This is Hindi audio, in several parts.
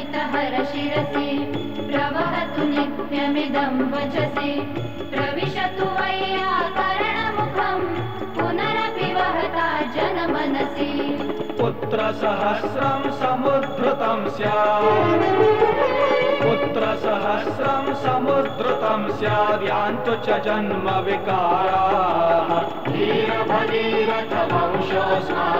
पवित्रहर शिरसि प्रवहतु नित्यमिदं वचसि प्रविशतु वैयाकरणमुखं पुनरपि वहता जनमनसि पुत्रसहस्रं समुद्धृतं स्यात् पुत्रसहस्रं समुद्धृतं स्यात् यान्तु च जन्मविकाराः धीरभगीरथवंशोऽस्मात्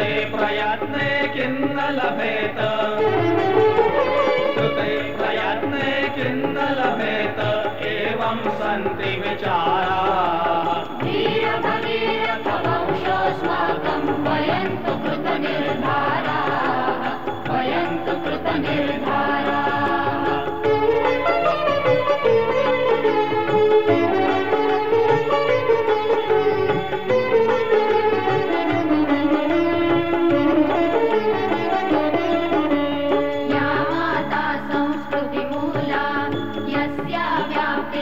कृते प्रयत्ने किन्न लभेत कृते प्रयत्ने किन्न लभेत एवं सन्ति विचाराः वयन्तु कृतनिर्भा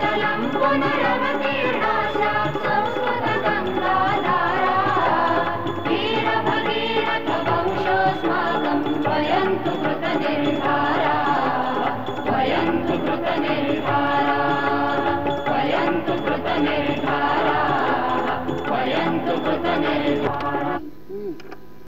ጢጃð guta